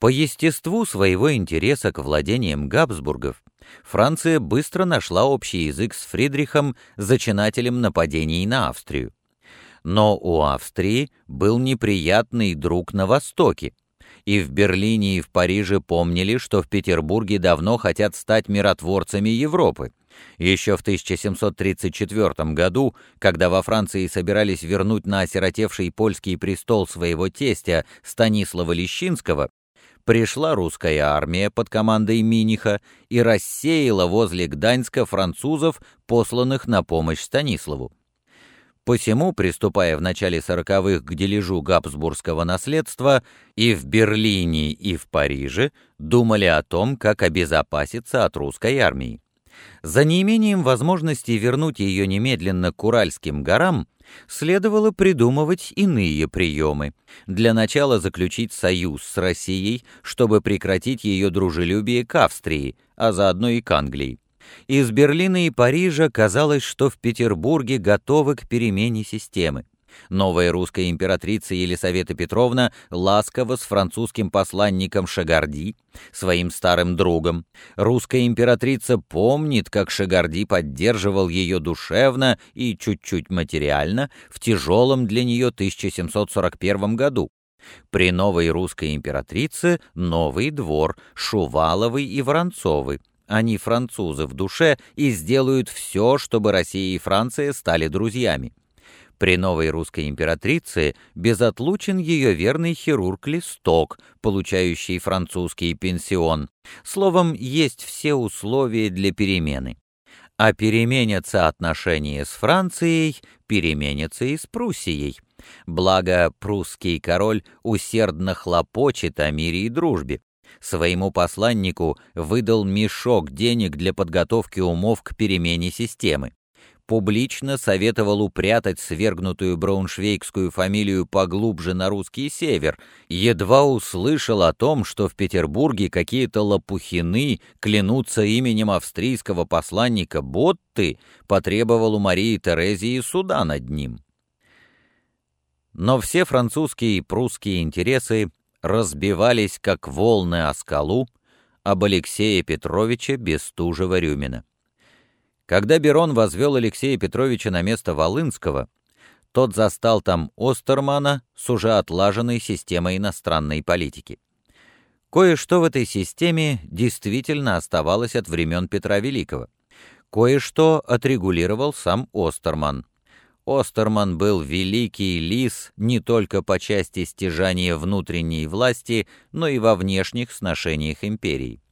По естеству своего интереса к владениям Габсбургов Франция быстро нашла общий язык с Фридрихом, зачинателем нападений на Австрию. Но у Австрии был неприятный друг на Востоке, и в Берлине и в Париже помнили, что в Петербурге давно хотят стать миротворцами Европы. Еще в 1734 году, когда во Франции собирались вернуть на осиротевший польский престол своего тестя Станислава Лещинского, пришла русская армия под командой Миниха и рассеяла возле Гданьска французов, посланных на помощь Станиславу. Посему, приступая в начале сороковых к дележу габсбургского наследства, и в Берлине, и в Париже думали о том, как обезопаситься от русской армии. За неимением возможности вернуть ее немедленно к Уральским горам, следовало придумывать иные приемы. Для начала заключить союз с Россией, чтобы прекратить ее дружелюбие к Австрии, а заодно и к Англии. Из Берлина и Парижа казалось, что в Петербурге готовы к перемене системы. Новая русская императрица Елисавета Петровна ласково с французским посланником Шагарди, своим старым другом. Русская императрица помнит, как Шагарди поддерживал ее душевно и чуть-чуть материально в тяжелом для нее 1741 году. При новой русской императрице новый двор, Шуваловы и Воронцовы. Они французы в душе и сделают все, чтобы Россия и Франция стали друзьями. При новой русской императрице безотлучен ее верный хирург Листок, получающий французский пенсион. Словом, есть все условия для перемены. А переменятся отношения с Францией, переменятся и с Пруссией. Благо, прусский король усердно хлопочет о мире и дружбе своему посланнику выдал мешок денег для подготовки умов к перемене системы. Публично советовал упрятать свергнутую брауншвейгскую фамилию поглубже на русский север, едва услышал о том, что в Петербурге какие-то лопухины клянутся именем австрийского посланника Ботты, потребовал у Марии Терезии суда над ним. Но все французские и прусские интересы разбивались, как волны о скалу, об Алексея Петровича Бестужева-Рюмина. Когда Берон возвел Алексея Петровича на место Волынского, тот застал там Остермана с уже отлаженной системой иностранной политики. Кое-что в этой системе действительно оставалось от времен Петра Великого. Кое-что отрегулировал сам Остерман – Остерман был великий лис не только по части стяжания внутренней власти, но и во внешних сношениях империи.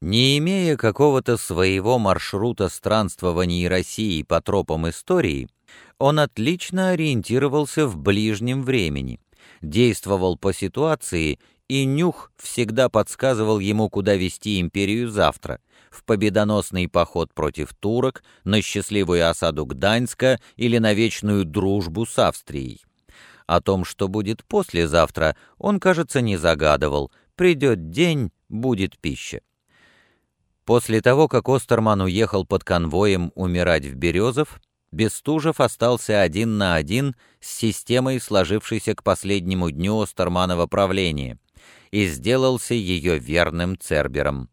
Не имея какого-то своего маршрута странствований России по тропам истории, он отлично ориентировался в ближнем времени, действовал по ситуации, и нюх всегда подсказывал ему, куда вести империю завтра, в победоносный поход против турок, на счастливую осаду Гданьска или на вечную дружбу с Австрией. О том, что будет послезавтра, он, кажется, не загадывал. Придет день, будет пища. После того, как Остерман уехал под конвоем умирать в Березов, Бестужев остался один на один с системой, сложившейся к последнему дню Остерманова правления, и сделался ее верным цербером.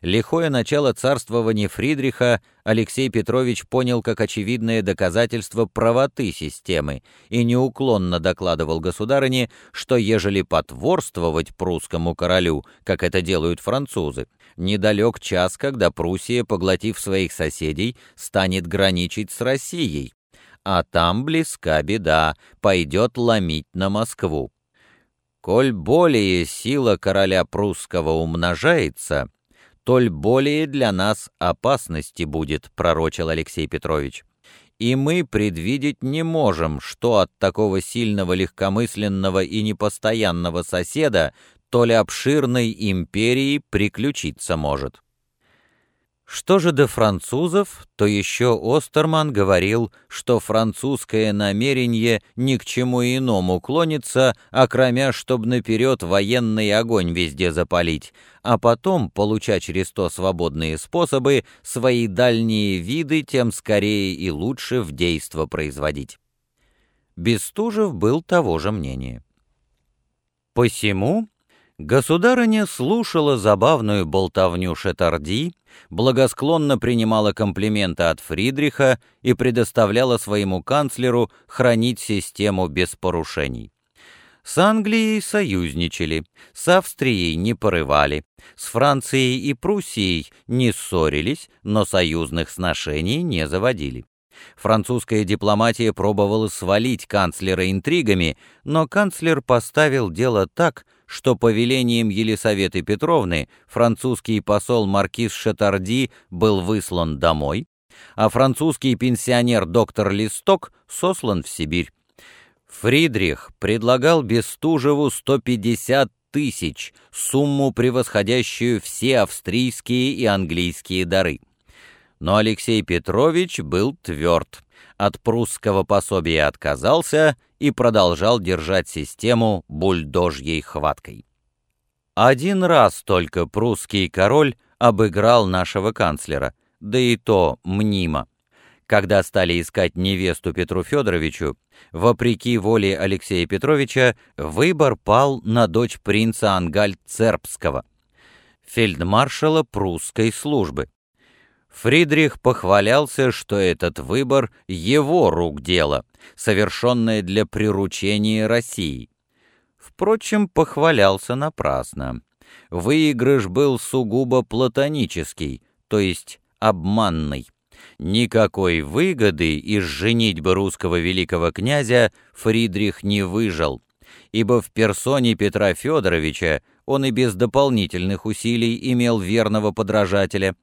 Лихое начало царствования Фридриха Алексей Петрович понял как очевидное доказательство правоты системы и неуклонно докладывал государыне, что ежели потворствовать прусскому королю, как это делают французы, недалек час, когда Пруссия, поглотив своих соседей, станет граничить с Россией, а там близка беда, пойдет ломить на Москву. Коль более сила короля прусского умножается, толь более для нас опасности будет», — пророчил Алексей Петрович. «И мы предвидеть не можем, что от такого сильного легкомысленного и непостоянного соседа то ли обширной империи приключиться может». Что же до французов, то еще Остерман говорил, что французское намерение ни к чему иному клонится, окромя, чтобы наперед военный огонь везде запалить, а потом, получа через то свободные способы, свои дальние виды тем скорее и лучше в действо производить. Бестужев был того же мнения. Посему Государыня слушала забавную болтовню Шетарди, благосклонно принимала комплименты от Фридриха и предоставляла своему канцлеру хранить систему без порушений. С Англией союзничали, с Австрией не порывали, с Францией и Пруссией не ссорились, но союзных сношений не заводили. Французская дипломатия пробовала свалить канцлера интригами, но канцлер поставил дело так, что по велениям Елисаветы Петровны французский посол маркиз Шатарди был выслан домой, а французский пенсионер доктор Листок сослан в Сибирь. Фридрих предлагал Бестужеву 150 тысяч, сумму, превосходящую все австрийские и английские дары. Но Алексей Петрович был тверд, от прусского пособия отказался и продолжал держать систему бульдожьей хваткой. Один раз только прусский король обыграл нашего канцлера, да и то мнимо. Когда стали искать невесту Петру Федоровичу, вопреки воле Алексея Петровича, выбор пал на дочь принца Ангальд-Цербского, фельдмаршала прусской службы. Фридрих похвалялся, что этот выбор — его рук дело, совершенное для приручения России. Впрочем, похвалялся напрасно. Выигрыш был сугубо платонический, то есть обманный. Никакой выгоды из женитьбы русского великого князя Фридрих не выжил, ибо в персоне Петра Федоровича он и без дополнительных усилий имел верного подражателя,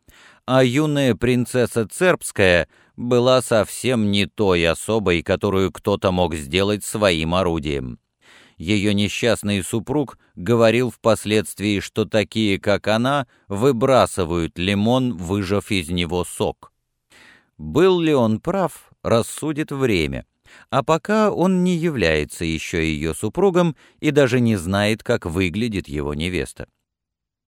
а юная принцесса Цербская была совсем не той особой, которую кто-то мог сделать своим орудием. Ее несчастный супруг говорил впоследствии, что такие, как она, выбрасывают лимон, выжав из него сок. Был ли он прав, рассудит время, а пока он не является еще ее супругом и даже не знает, как выглядит его невеста.